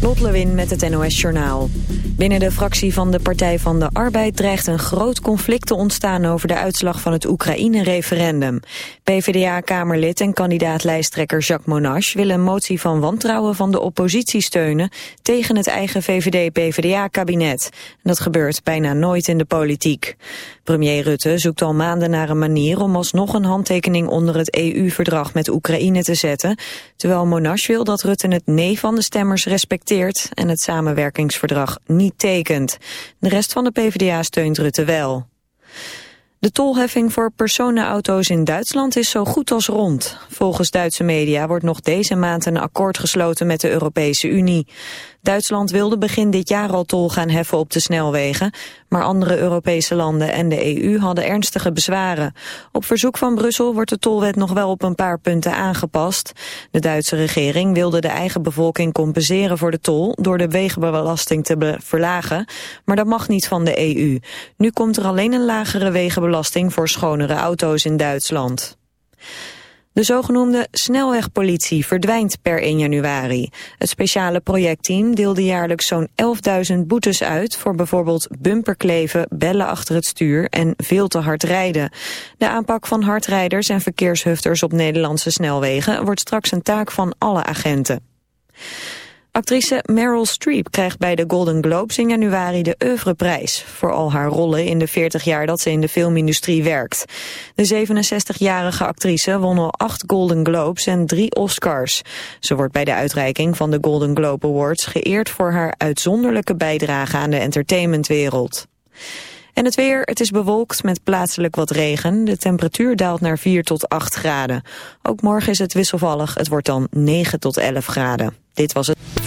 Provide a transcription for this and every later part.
Lot Lewin met het NOS Journaal. Binnen de fractie van de Partij van de Arbeid dreigt een groot conflict te ontstaan over de uitslag van het Oekraïne-referendum. PvdA-kamerlid en kandidaat-lijsttrekker Jacques Monash willen een motie van wantrouwen van de oppositie steunen tegen het eigen VVD-PvdA-kabinet. Dat gebeurt bijna nooit in de politiek. Premier Rutte zoekt al maanden naar een manier om alsnog een handtekening onder het EU-verdrag met Oekraïne te zetten, terwijl Monash wil dat Rutte het nee van de stemmers respecteert en het samenwerkingsverdrag niet tekent. De rest van de PvdA steunt Rutte wel. De tolheffing voor personenauto's in Duitsland is zo goed als rond. Volgens Duitse media wordt nog deze maand een akkoord gesloten met de Europese Unie. Duitsland wilde begin dit jaar al tol gaan heffen op de snelwegen, maar andere Europese landen en de EU hadden ernstige bezwaren. Op verzoek van Brussel wordt de tolwet nog wel op een paar punten aangepast. De Duitse regering wilde de eigen bevolking compenseren voor de tol door de wegenbelasting te verlagen, maar dat mag niet van de EU. Nu komt er alleen een lagere wegenbelasting voor schonere auto's in Duitsland. De zogenoemde snelwegpolitie verdwijnt per 1 januari. Het speciale projectteam deelde jaarlijks zo'n 11.000 boetes uit... voor bijvoorbeeld bumperkleven, bellen achter het stuur en veel te hard rijden. De aanpak van hardrijders en verkeershufters op Nederlandse snelwegen... wordt straks een taak van alle agenten. Actrice Meryl Streep krijgt bij de Golden Globes in januari de Oeuvreprijs... voor al haar rollen in de 40 jaar dat ze in de filmindustrie werkt. De 67-jarige actrice won al acht Golden Globes en drie Oscars. Ze wordt bij de uitreiking van de Golden Globe Awards geëerd... voor haar uitzonderlijke bijdrage aan de entertainmentwereld. En het weer, het is bewolkt met plaatselijk wat regen. De temperatuur daalt naar 4 tot 8 graden. Ook morgen is het wisselvallig, het wordt dan 9 tot 11 graden. Dit was het.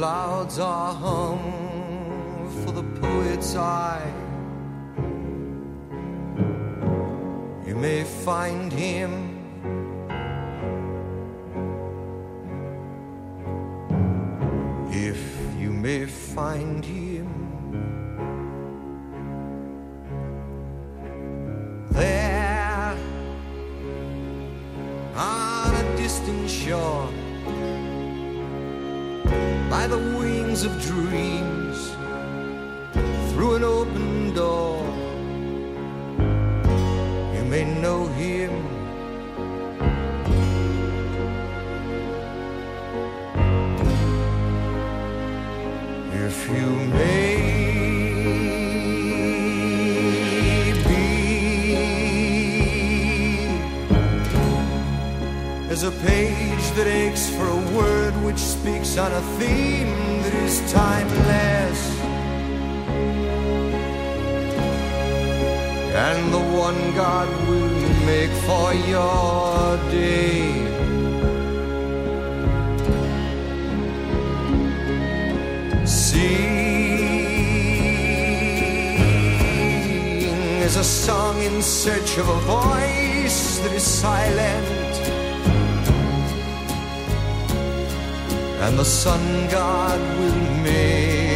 Clouds are hung for the poet's eye. You may find him. If you may find him by the wings of dreams through an open door. You may know him. If you may be as a page that aches for a word which speaks on a theme that is timeless and the one God will make for your day Sing is a song in search of a voice that is silent. And the sun God will make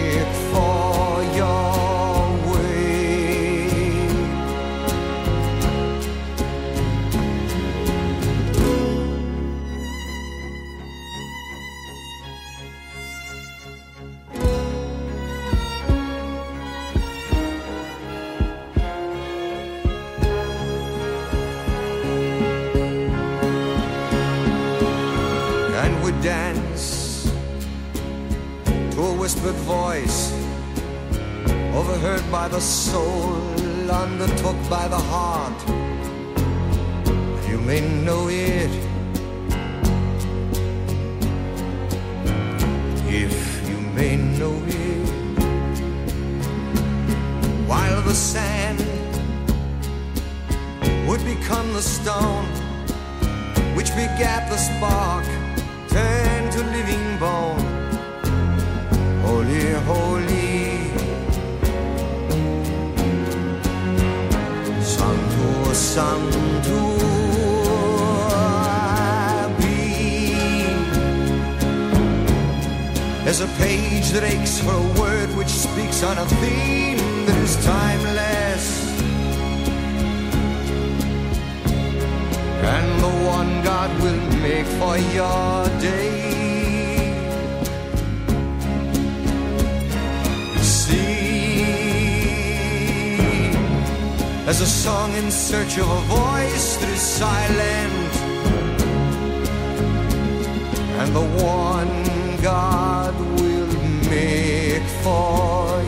whispered voice, overheard by the soul, undertook by the heart. You may know it if you may know it. While the sand would become the stone, which begat the spark, turned to living bone Holy, holy. Santo, Santo. There's a page that aches for a word which speaks on a theme that is timeless. And the one God will make for your day. As a song in search of a voice is silent, and the one God will make for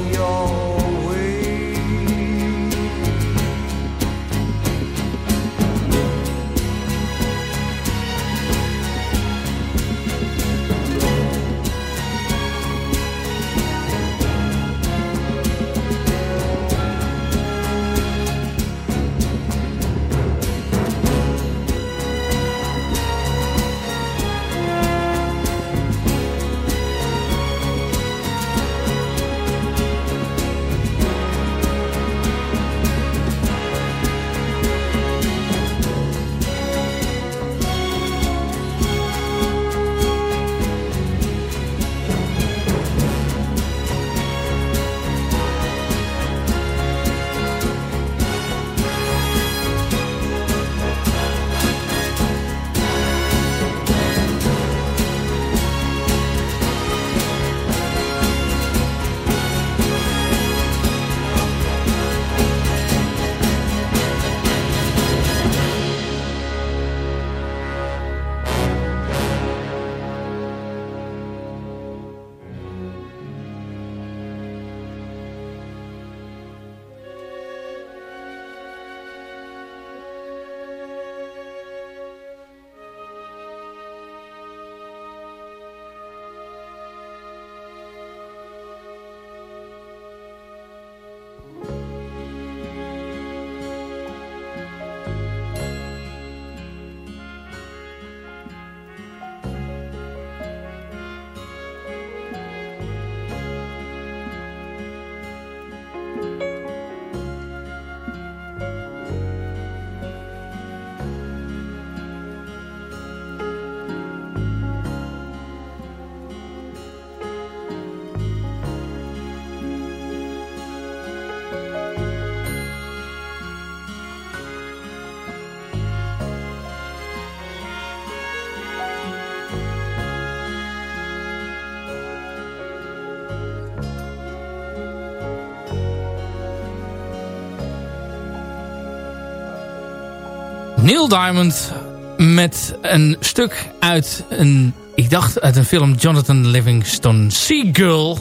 Neil Diamond met een stuk uit een, ik dacht uit een film Jonathan Livingston Seagull.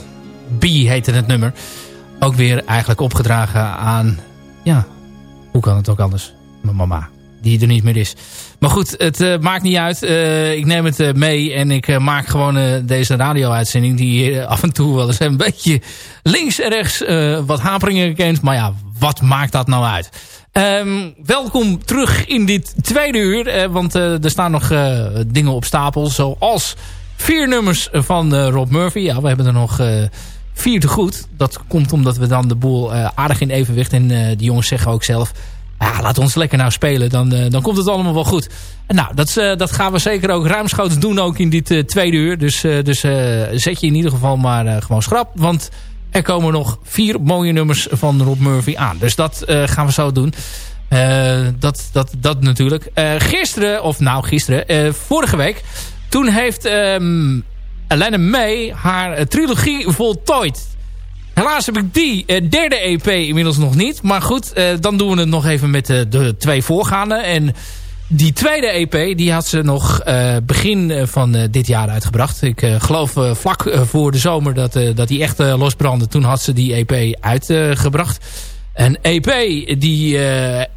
B heette het nummer. Ook weer eigenlijk opgedragen aan, ja, hoe kan het ook anders? Mijn mama, die er niet meer is. Maar goed, het uh, maakt niet uit. Uh, ik neem het uh, mee en ik maak gewoon deze radio-uitzending... die af en toe wel eens een beetje links en rechts wat haperingen kent. Maar ja, wat maakt dat nou uit? Um, welkom terug in dit tweede uur. Want er staan nog dingen op stapel. Zoals vier nummers van Rob Murphy. Ja, we hebben er nog vier te goed. Dat komt omdat we dan de boel aardig in evenwicht. En die jongens zeggen ook zelf... Ja, laat ons lekker nou spelen. Dan, dan komt het allemaal wel goed. Nou, dat, dat gaan we zeker ook ruimschoots doen. Ook in dit tweede uur. Dus, dus zet je in ieder geval maar gewoon schrap. Want... Er komen nog vier mooie nummers van Rob Murphy aan. Dus dat gaan we zo doen. Dat, dat, dat natuurlijk. Gisteren, of nou gisteren, vorige week... toen heeft um, Elena May haar trilogie voltooid. Helaas heb ik die derde EP inmiddels nog niet. Maar goed, dan doen we het nog even met de twee voorgaande. En die tweede EP die had ze nog begin van dit jaar uitgebracht. Ik geloof vlak voor de zomer dat, dat die echt losbrandde. Toen had ze die EP uitgebracht. Een EP die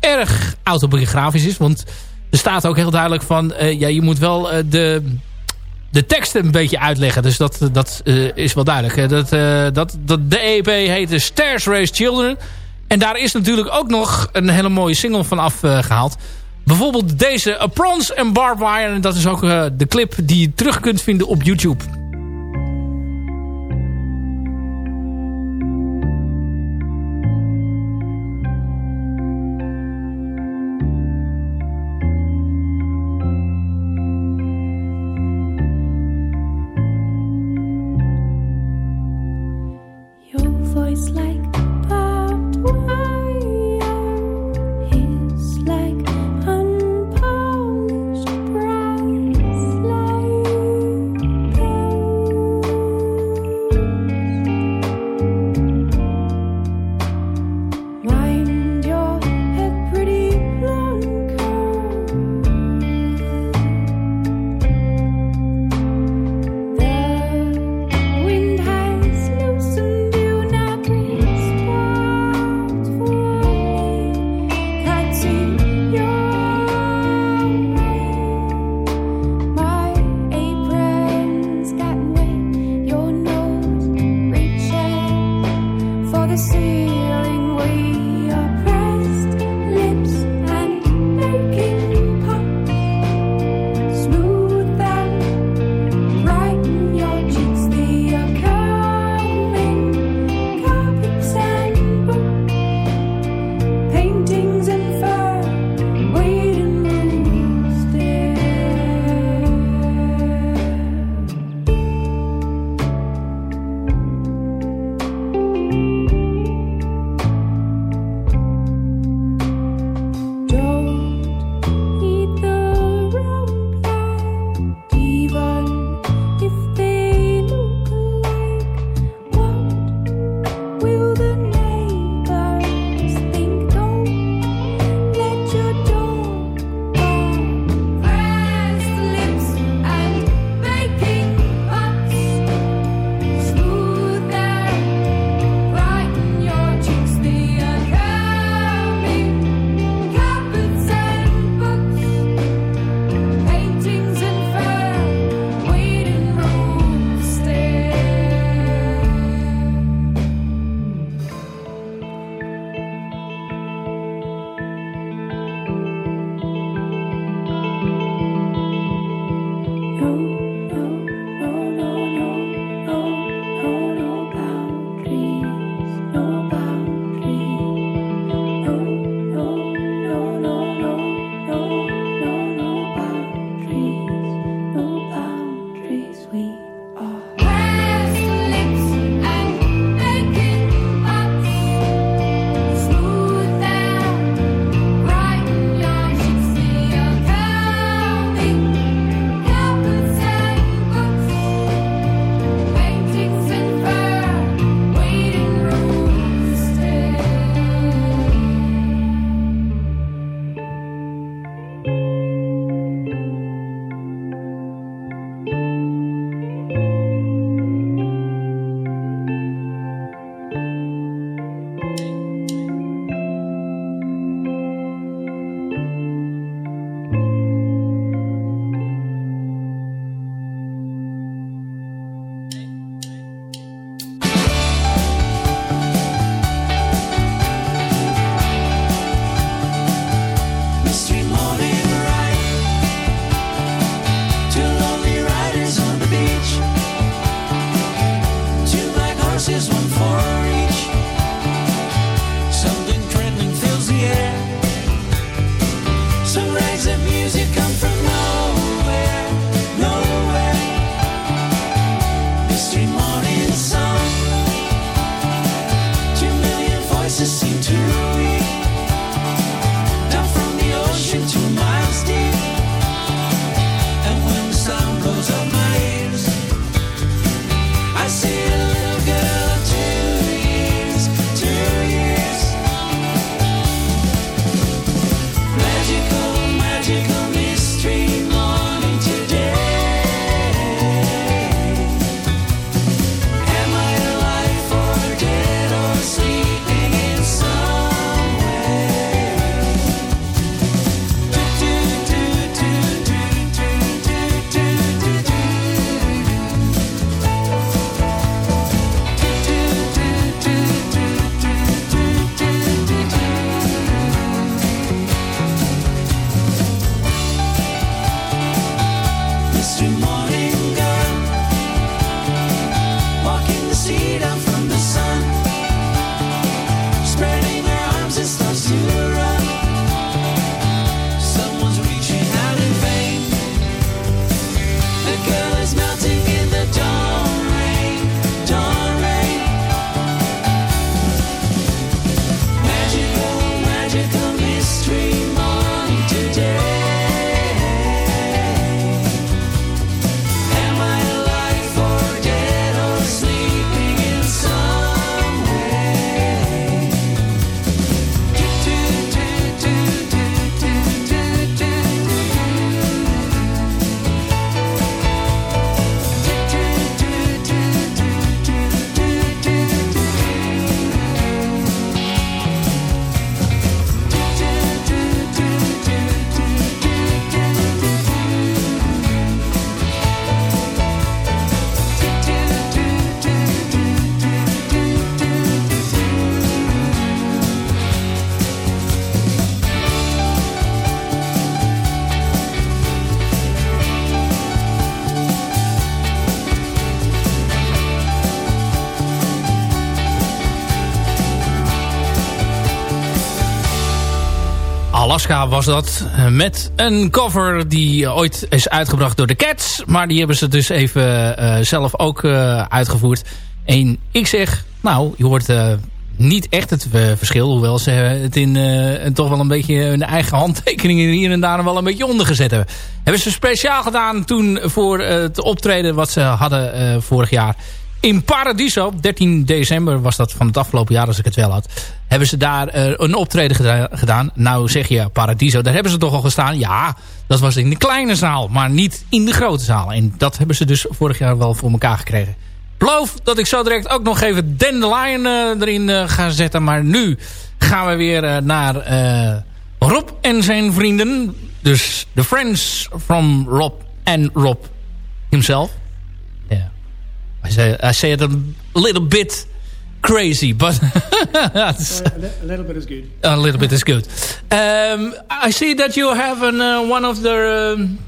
erg autobiografisch is. Want er staat ook heel duidelijk van... ja, je moet wel de, de teksten een beetje uitleggen. Dus dat, dat is wel duidelijk. Dat, dat, dat, de EP heette Stairs Race Children... En daar is natuurlijk ook nog een hele mooie single van afgehaald. Bijvoorbeeld deze A Prawns and Barbed Wire. En dat is ook de clip die je terug kunt vinden op YouTube. Alaska was dat. Met een cover die ooit is uitgebracht door de Cats. Maar die hebben ze dus even zelf ook uitgevoerd. En ik zeg, nou, je hoort niet echt het verschil. Hoewel ze het in toch wel een beetje hun eigen handtekeningen hier en daar wel een beetje ondergezet hebben. Hebben ze speciaal gedaan toen voor het optreden wat ze hadden vorig jaar in Paradiso. 13 december was dat van het afgelopen jaar als ik het wel had. Hebben ze daar uh, een optreden gedaan. Nou zeg je Paradiso, daar hebben ze toch al gestaan. Ja, dat was in de kleine zaal, maar niet in de grote zaal. En dat hebben ze dus vorig jaar wel voor elkaar gekregen. Beloof dat ik zo direct ook nog even Dandelion uh, erin uh, ga zetten. Maar nu gaan we weer naar Rob en zijn vrienden. Dus de friends from Rob en Rob himself. I say, I a little bit crazy, but a, little bit is good. A little bit is good. Um, I see that you have an, uh, one of the. Um,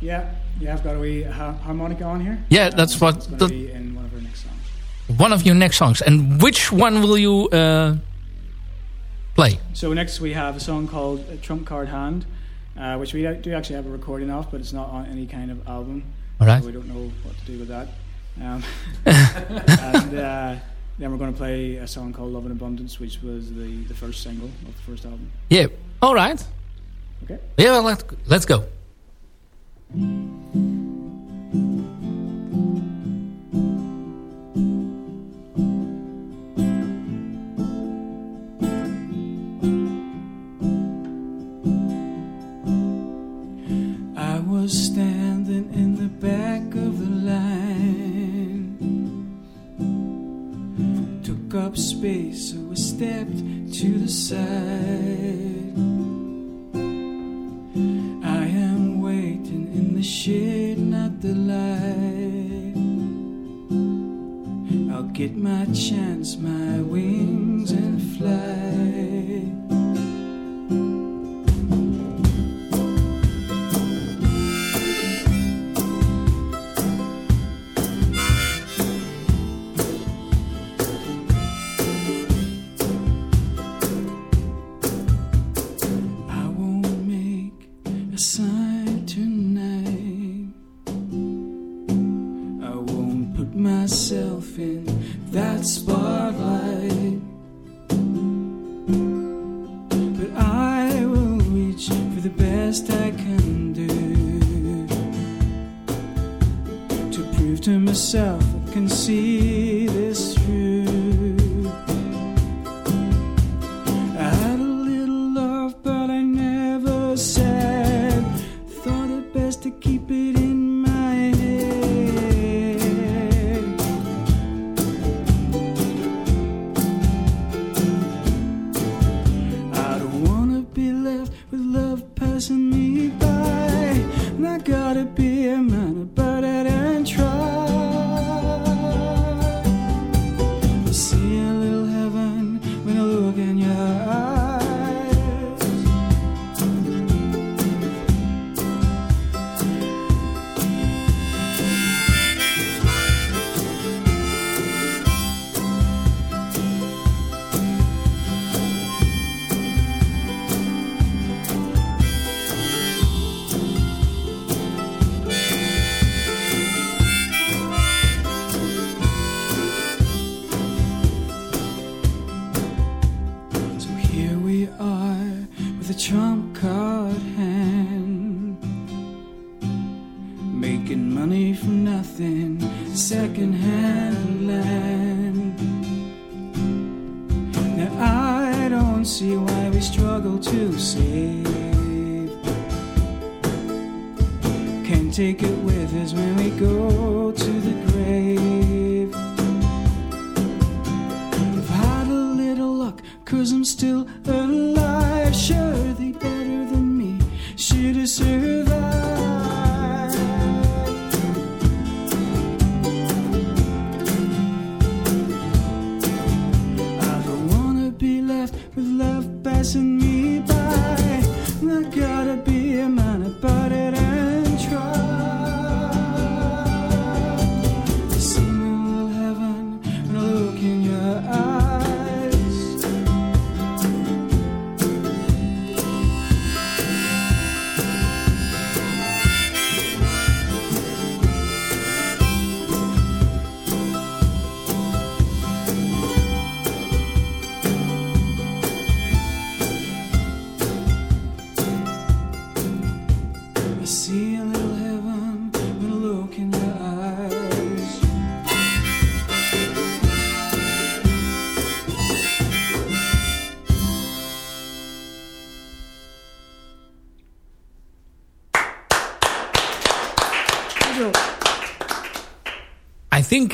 yeah, yeah, I've got a wee harmonica on here. Yeah, that's um, what. The, in one of our next songs. One of your next songs, and which one will you uh, play? So next we have a song called "Trump Card Hand," uh, which we do actually have a recording of, but it's not on any kind of album. All right. So we don't know what to do with that. Um, and uh, then we're going to play a song called Love and Abundance, which was the, the first single of the first album. Yeah. All right. Okay. Yeah, well, let's, let's go. I was standing in the back up space so I stepped to the side. I am waiting in the shade, not the light. I'll get my chance, my wings and fly trump card hand, making money from nothing, second-hand land. Now I don't see why we struggle to save. Can't take it with us when we go to the grave. I've had a little luck, cause I'm still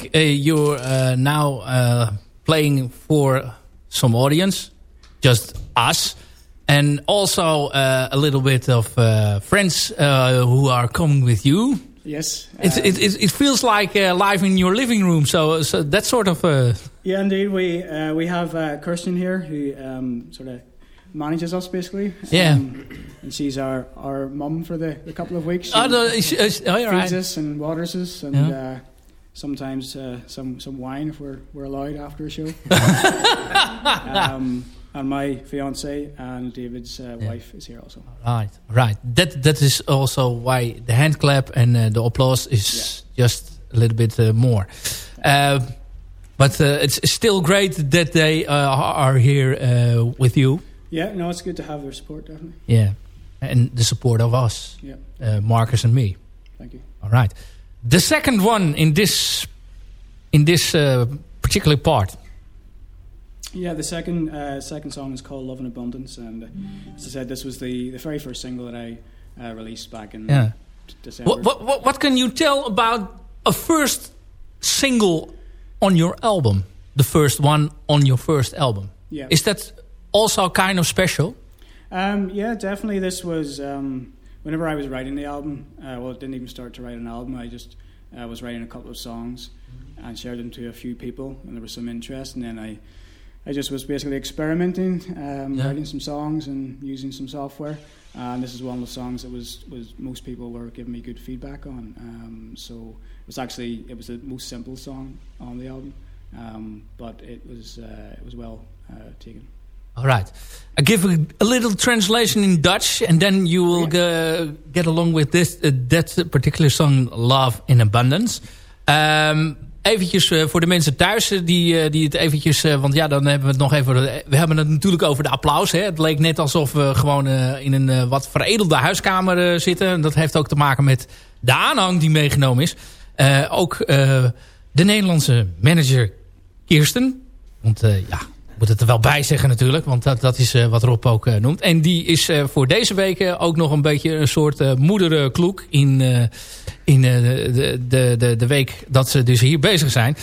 think uh, you're uh, now uh, playing for some audience, just us, and also uh, a little bit of uh, friends uh, who are coming with you. Yes. It, it, it, it feels like uh, live in your living room, so, so that sort of... Uh, yeah, indeed. We uh, we have uh, Kirsten here who um, sort of manages us basically. Yeah. Um, and she's our, our mum for the, the couple of weeks. She oh, no, is- is- oh, feeds right. us and waters us and Yeah. Sometimes uh, some, some wine if we're, we're allowed after a show. um, and my fiance and David's uh, Yeah. wife is here also. Right, right. That that is also why the hand clap and uh, the applause is just a little bit uh, more. Uh, but uh, it's still great that they uh, are here uh, with you. Yeah, no, it's good to have their support, definitely. Yeah, and the support of us, Yeah, uh, Marcus and me. thank you. All right. The second one in this in this uh, particular part. Yeah, the second uh, second song is called "Love in Abundance," and uh, as I said, this was the, the very first single that I uh, released back in Yeah. December. What, what what what can you tell about a first single on your album? The first one on your first album. Yeah, Is that also kind of special? um, yeah, definitely. This was um, whenever I was writing the album. Uh, well, it didn't even start to write an album. I just uh, was writing a couple of songs and shared them to a few people, and there was some interest. And then I, I just was basically experimenting, um, Yeah. writing some songs and using some software. And this is one of the songs that was, was most people were giving me good feedback on. Um, so it was actually it was the most simple song on the album, um, but it was uh, it was well uh, taken. All right. I give a, a little translation in Dutch, and then you will get along with this uh, that particular song, "Love in Abundance." Um, eventjes eh, voor de mensen thuis eh, die, eh, die het eventjes... want ja, dan hebben we het nog even... We hebben het natuurlijk over de applaus. Hè. Het leek net alsof we gewoon in een wat veredelde huiskamer zitten. En dat heeft ook te maken met de aanhang die meegenomen is. Eh, ook de Nederlandse manager Kirsten. Want ja, moet het er wel bij zeggen natuurlijk. Want dat, dat is eh, wat Rob ook eh, noemt. En die is eh, voor deze week ook nog een beetje een soort moederkloek. In, in de, de, de, de week dat ze dus hier bezig zijn.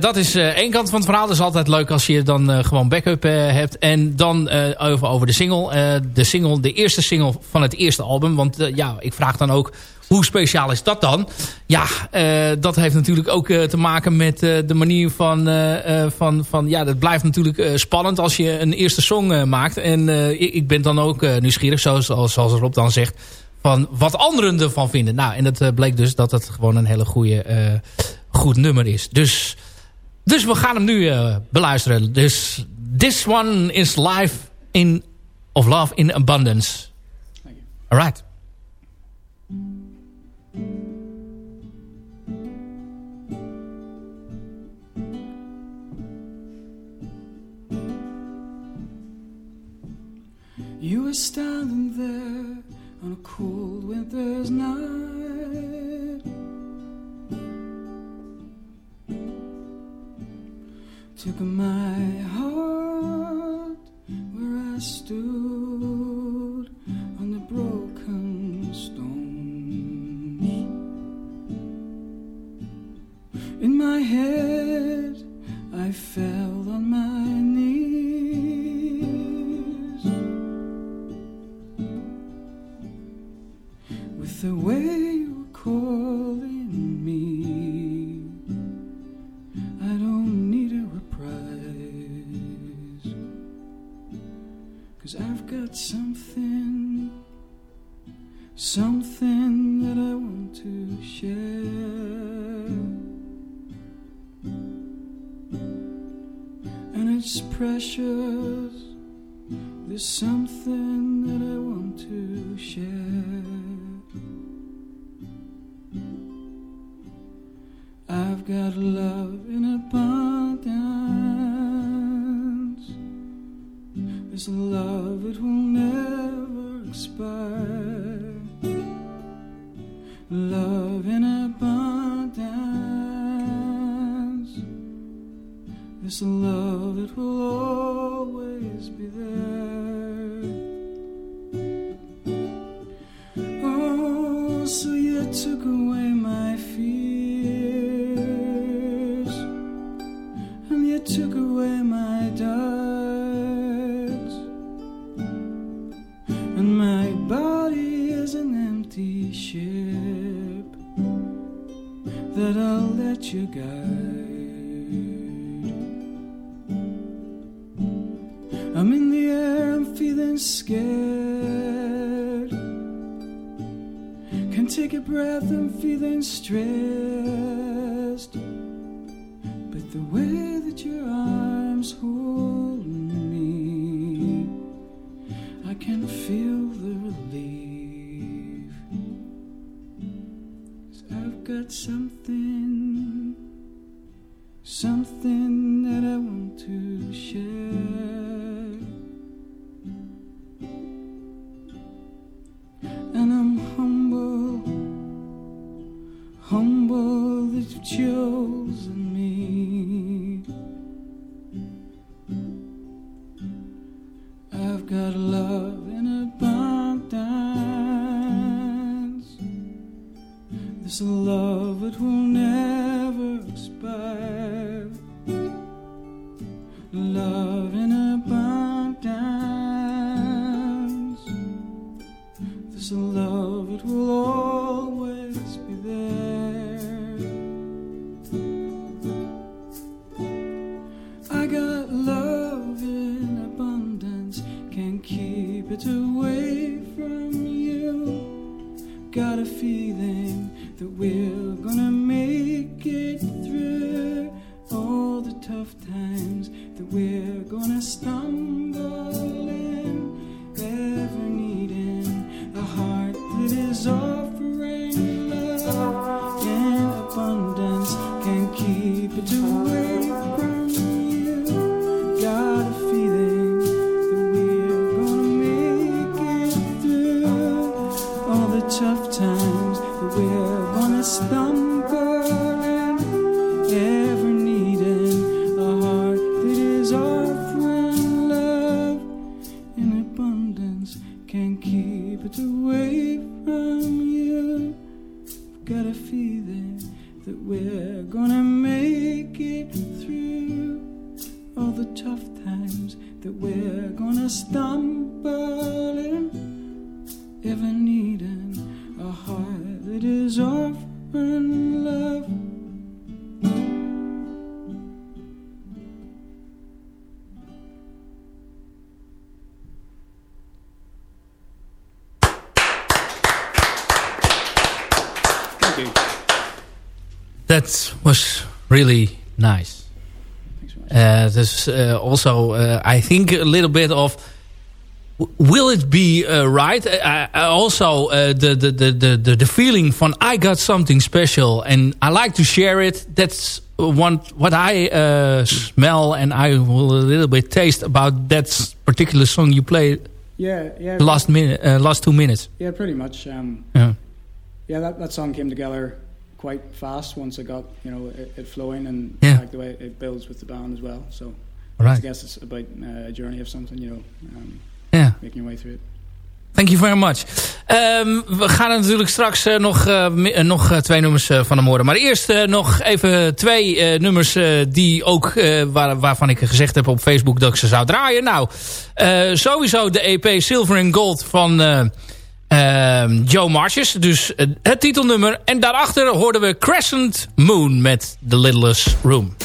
Dat is één kant van het verhaal. Dat is altijd leuk als je dan gewoon backup hebt. En dan over, over de single. De single. De eerste single van het eerste album. Want ja, ik vraag dan ook... Hoe speciaal is dat dan? Ja, eh, dat heeft natuurlijk ook eh, te maken met eh, de manier van, van, van... Ja, dat blijft natuurlijk spannend als je een eerste song maakt. En ik, ben dan ook nieuwsgierig, zoals, zoals Rob dan zegt... van wat anderen ervan vinden. Nou, en eh, bleek dus dat het gewoon een hele goede, goed nummer is. Dus, dus we gaan hem nu beluisteren. Dus this one is live in... of Love in Abundance. All right. You were standing there on a cold winter's night. Took my heart where I stood on the broken stones. In my head, I fell on my the way you're calling me. I don't need a reprise, cause I've got something, something that I want to share. And it's precious. There's something that I want to share. Chosen That was really nice. Uh, there's uh, also, uh, I think, a little bit of. Will it be uh, right? Uh, also, uh, the, the, the, the, the feeling from I got something special and I like to share it. That's one what I uh, smell and I will a little bit taste about that particular song you played Yeah, yeah. the last minute, uh, last two minutes. Yeah, pretty much. Um, Yeah. yeah, that, that song came together quite fast once I got you know it, it flowing and Yeah. I like the way it builds with the band as well. So I Right. guess it's about uh, a journey of something, you know, um, Yeah. making your way through it. Thank you very much. Ehm, we gaan natuurlijk straks eh, nog, eh, eh, nog twee nummers van hem horen. Maar eerst nog even twee nummers die ook, waar, waarvan ik gezegd heb op Facebook dat ik ze zou draaien. Nou, sowieso de EP Silver and Gold van Joe Marches. Dus het titelnummer. En daarachter hoorden we Crescent Moon met The Littlest Room.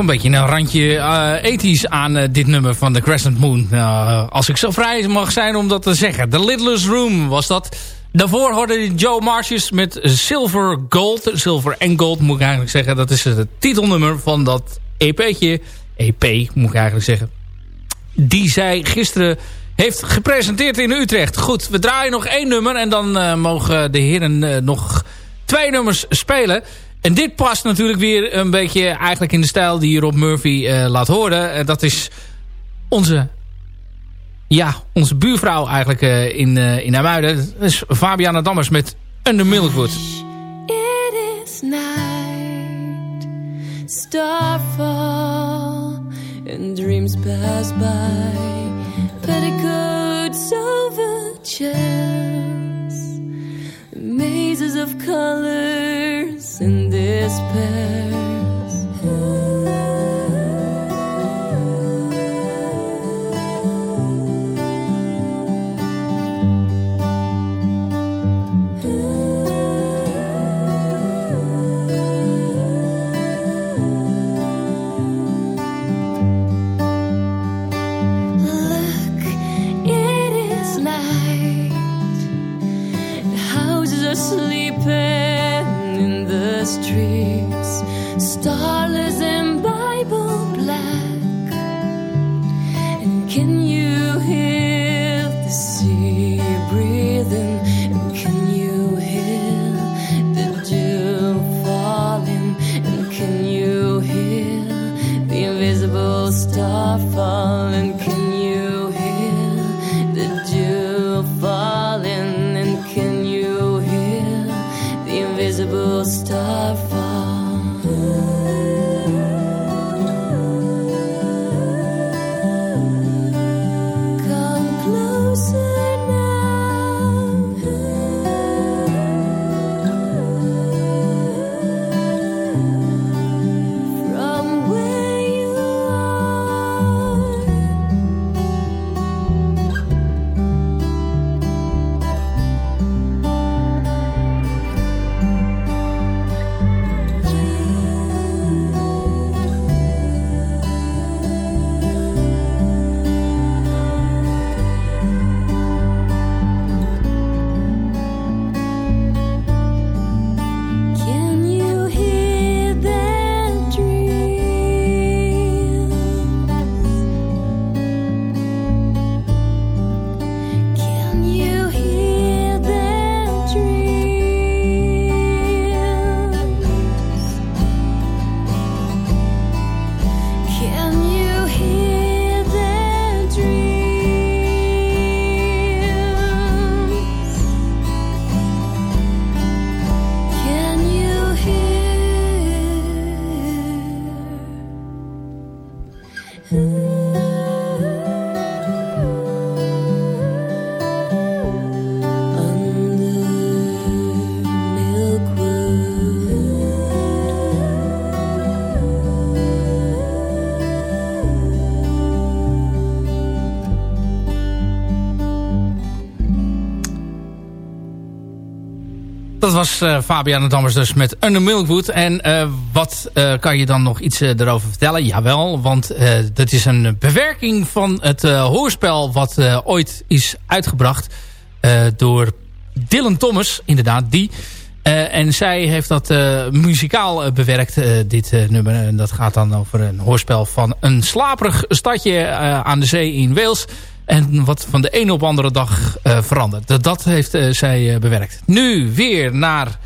Een beetje een randje uh, ethisch aan uh, dit nummer van The Crescent Moon. Uh, als ik zo vrij mag zijn om dat te zeggen. The Littlest Room was dat. Daarvoor hoorde Joe Marches met Silver Gold. Silver and Gold moet ik eigenlijk zeggen. Dat is het titelnummer van dat EP'tje. EP moet ik eigenlijk zeggen. Die zij gisteren heeft gepresenteerd in Utrecht. Goed, we draaien nog één nummer. En dan mogen de heren nog twee nummers spelen. En dit past natuurlijk weer een beetje eigenlijk in de stijl die Rob Murphy uh, laat horen. En dat is onze, ja, onze buurvrouw eigenlijk uh, in, uh, in Amuiden. Dat is Fabiana Dammers met Under Milkwood. It is night, starfall, and dreams pass by, petticoats mazes of colors in despair. Dat was uh, Fabian Dammers dus met Under Milkwood. En uh, wat uh, kan je dan nog iets erover vertellen? Jawel, want dat is een bewerking van het hoorspel... wat ooit is uitgebracht door Dylan Thomas, inderdaad, die... en zij heeft dat muzikaal bewerkt, dit nummer. En dat gaat dan over een hoorspel van een slaperig stadje aan de zee in Wales... En wat van de ene op de andere dag uh, verandert. Dat, dat heeft uh, zij uh, bewerkt. Nu weer naar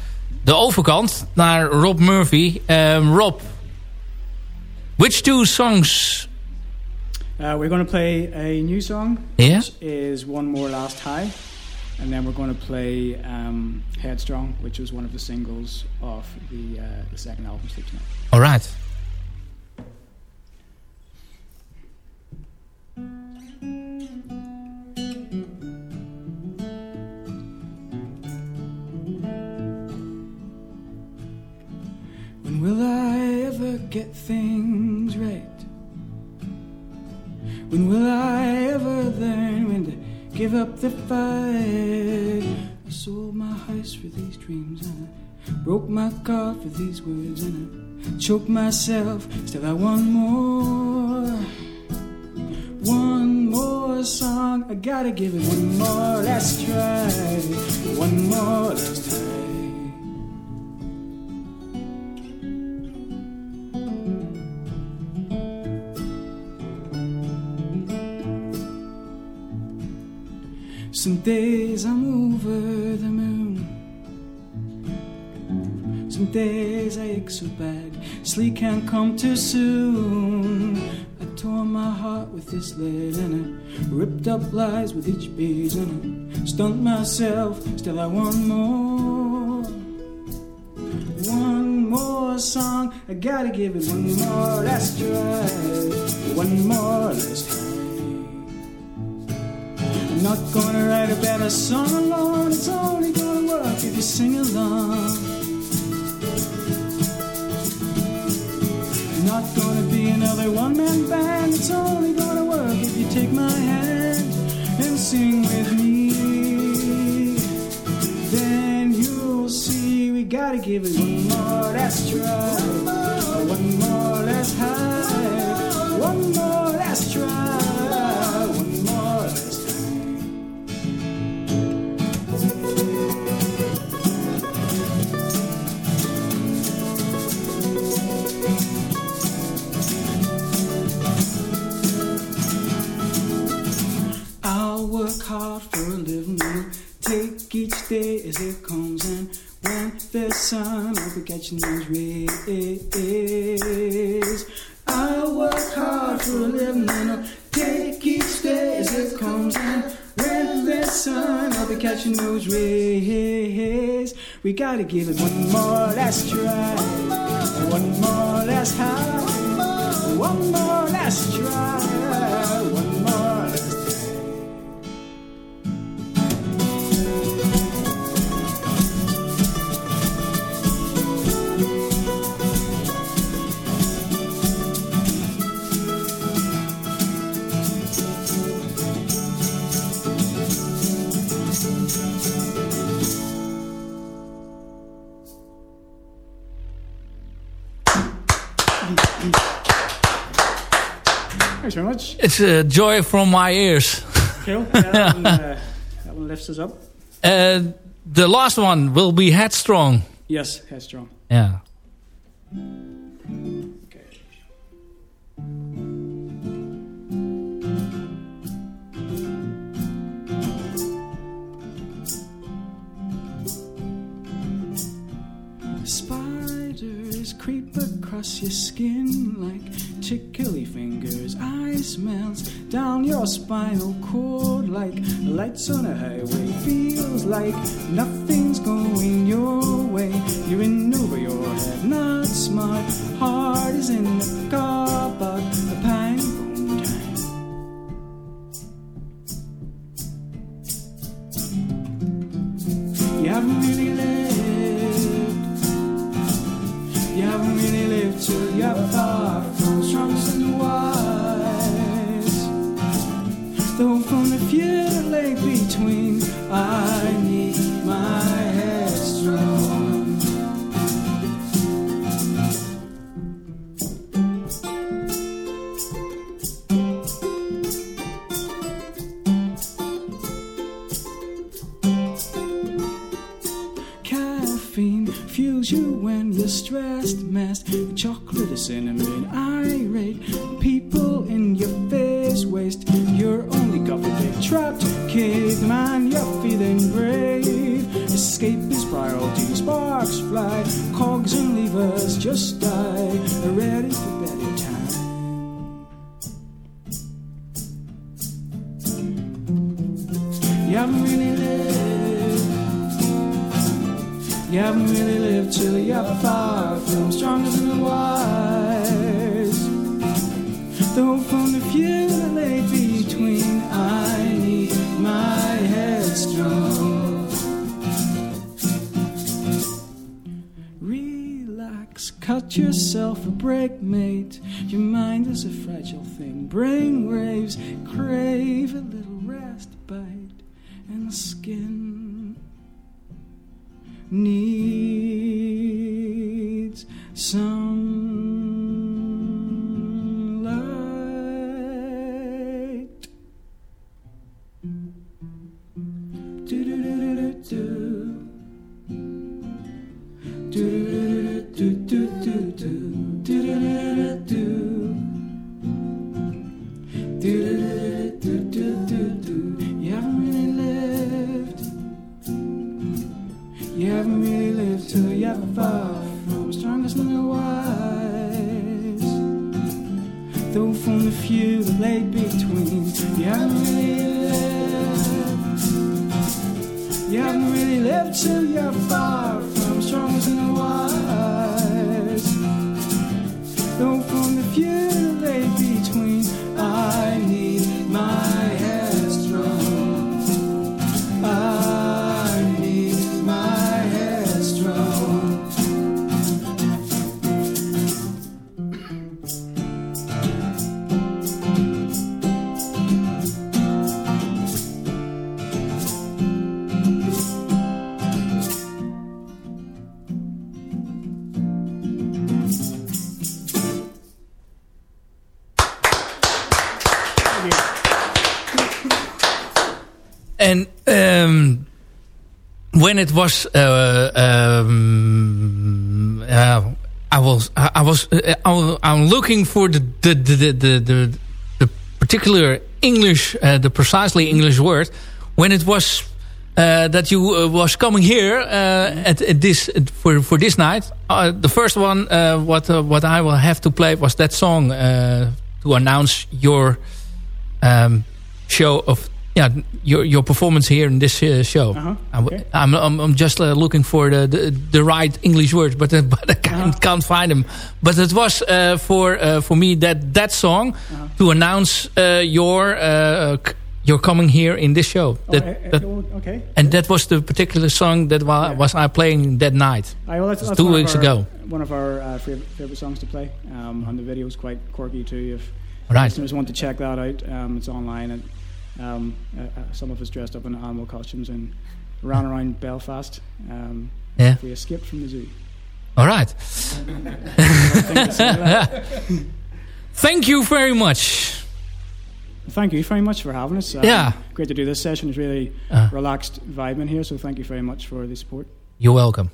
de overkant. Naar Rob Murphy. Um, Rob, which two songs? we're going to play a new song. Yeah? Which is One More Last High. And then we're going to play um, Headstrong, which was one of the singles of the, the second album, Sleep Tonight. All right. Will I ever get things right? When will I ever learn when to give up the fight? I sold my house for these dreams and I broke my car for these words and I choke myself, still I want more. One more song, I gotta give it one more last try. One more last try. Some days I'm over the moon. Some days I ache so bad, sleep can't come too soon. I tore my heart with this lead and I ripped up lies with each page and I stunned myself. Still I want more. One more song, I gotta give it one more last try. One more last not gonna write a better song alone. It's only gonna work if you sing along. Not gonna be another one man band. It's only gonna work if you take my hand and sing with me. Then you'll see we gotta give it one more last try. One more last high. Work hard for a living. I'll take each day as it comes, and when there's sun, I'll be catching those rays. I'll work hard for a living, and I'll take each day as it comes, and when there's sun, I'll be catching those rays. We gotta give it one more last try, one more last high, one more last try, It's a joy from my ears. Cool. Yeah, that, one, uh, that one lifts us up. Uh, the last one will be Headstrong. Yes, headstrong. Yeah. Okay. Spiders creep across your skin like tickly fingers. Ice melts down your spinal cord like lights on a highway. Feels like nothing's going your way. You're in over your head, not smart. Heart is in the car, but a pine till you're far a fragile thing. Brain waves crave a little rest, bite, and skin Though from the few that lay between, you haven't really lived. You haven't really lived till you're far from strongest and the wise. Though from the few it was, um, I was, I was, I'm looking for the the the the the, the, particular English, uh, the precisely English word. When it was uh, that you uh, was coming here uh, at, at this for for this night, uh, the first one, what what I will have to play was that song to announce your um, show of yeah your your performance here in this uh, show. Uh-huh, I'm, okay. I'm, I'm I'm just uh, looking for the, the the right English words, but uh, but I can't, Uh-huh. can't find them. But it was uh, for uh, for me that that song Uh-huh. to announce uh, your uh, your coming here in this show. Oh, That, that- oh, okay. and that was the particular song that wa- Yeah. was I playing that night. Aye, well, that's, that's two weeks our- ago. One of our uh, favorite, favorite songs to play. Um, and the video is quite quirky too. If Right. listeners want to check that out, um, it's online. And um, uh, uh, some of us dressed up in animal costumes and ran around Belfast. Um, Yeah. We escaped from the zoo. All right. Thing to say to that. Thank you very much. Thank you very much for having us. Um, Yeah. Great to do this session. It's really Uh. relaxed vibe in here. So thank you very much for the support. You're welcome.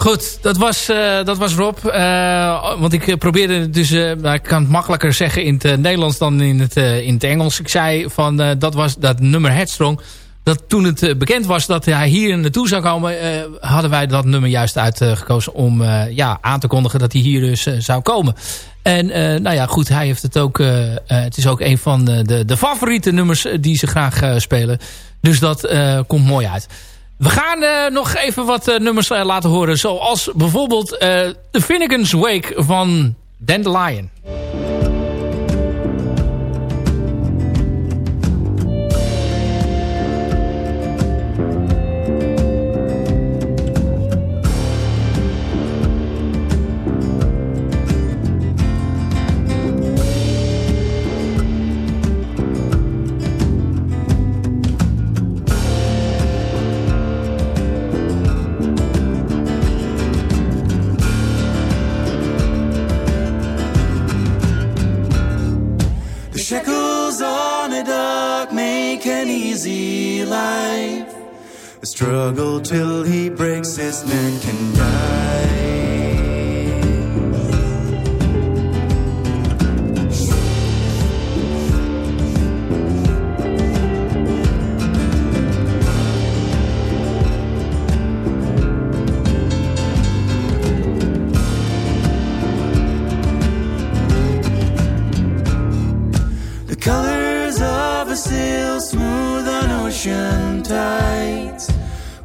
Goed, dat was, eh, dat was Rob. Eh, want ik eh, probeerde dus... nou, ik kan het makkelijker zeggen in het Nederlands dan in het, in het Engels. Ik zei van dat was dat nummer Headstrong. Dat toen het bekend was dat hij hier naartoe zou komen... hadden wij dat nummer juist uitgekozen om ja, aan te kondigen dat hij hier dus zou komen. En nou ja, goed, hij heeft het ook... het is ook een van de, de, favoriete nummers die ze graag spelen. Dus dat komt mooi uit. We gaan eh, nog even wat eh, nummers eh, laten horen. Zoals bijvoorbeeld The Finnegan's Wake van Dandelion. Struggle till he breaks his neck and dies. The colors of a sail smooth ocean tides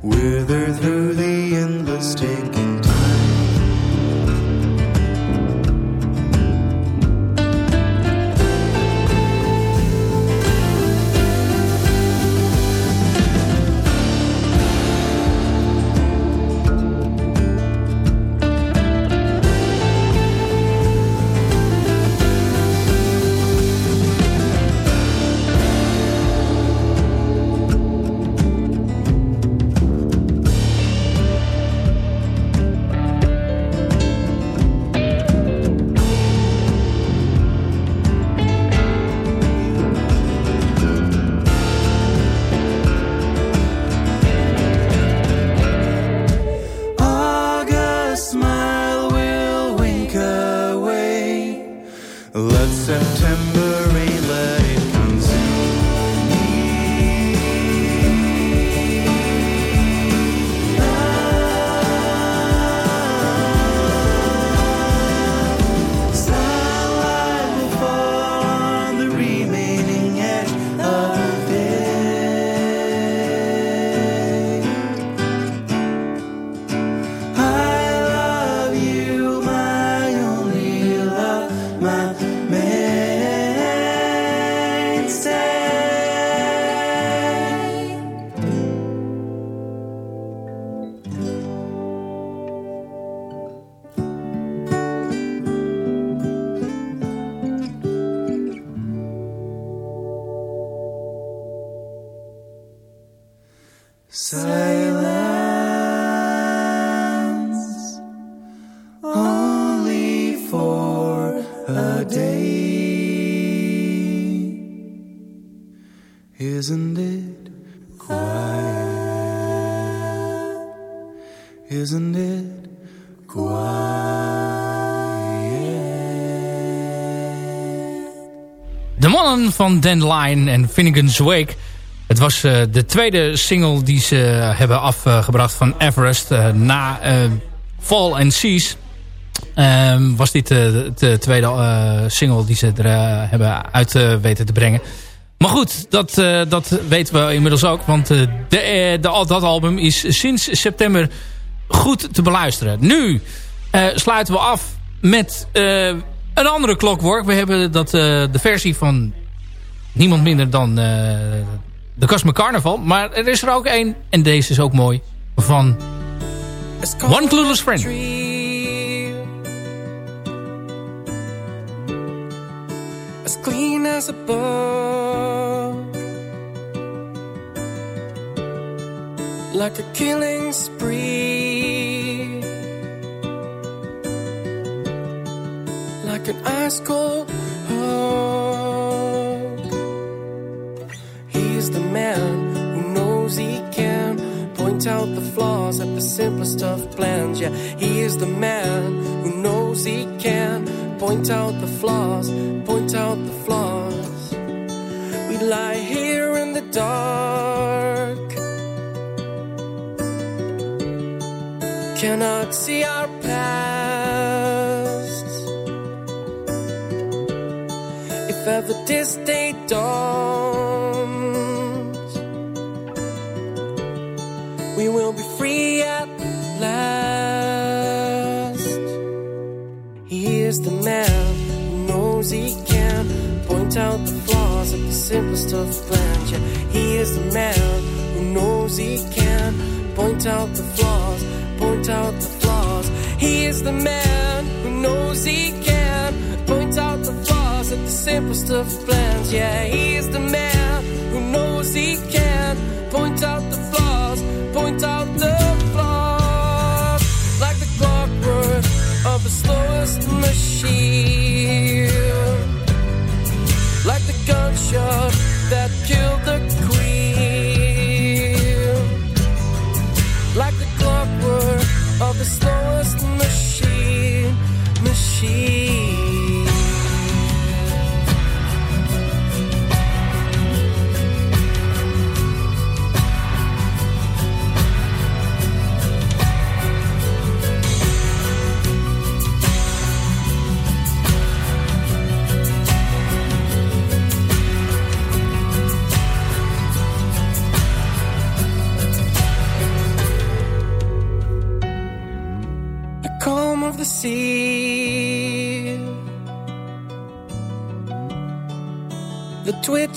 wither through the endless taking Quiet? Quiet? De mannen van Dandelion en Finnegan's Wake. Het was uh, de tweede single die ze hebben afgebracht van Everest. Uh, na uh, Fall and Seas um, was dit de tweede single die ze er hebben uit weten te brengen. Maar goed, dat, dat weten we inmiddels ook. Want de, de, dat album is sinds september goed te beluisteren. Nu sluiten we af met een andere klokwork. We hebben dat, de versie van niemand minder dan de Cosmic Carnival. Maar er is er ook één, en deze is ook mooi, van One Clueless Friend. As clean as a book Like a killing spree Like an ice cold man the simplest of plans. Yeah, he is the man who knows he can point out the flaws, point out the flaws. We lie here in the dark, cannot see our past. If ever this day dawns we will be is the man who knows he can point out the flaws of the simplest of plans. Yeah, he is the man who knows he can point out the flaws, point out the flaws. He is the man who knows he can point out the flaws of the simplest of plans. Yeah, he is the man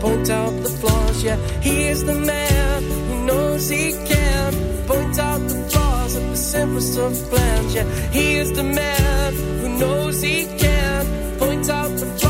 point out the flaws. Yeah, he is the man who knows he can point out the flaws of the simplest of plans. Yeah, he is the man who knows he can point out the flaws,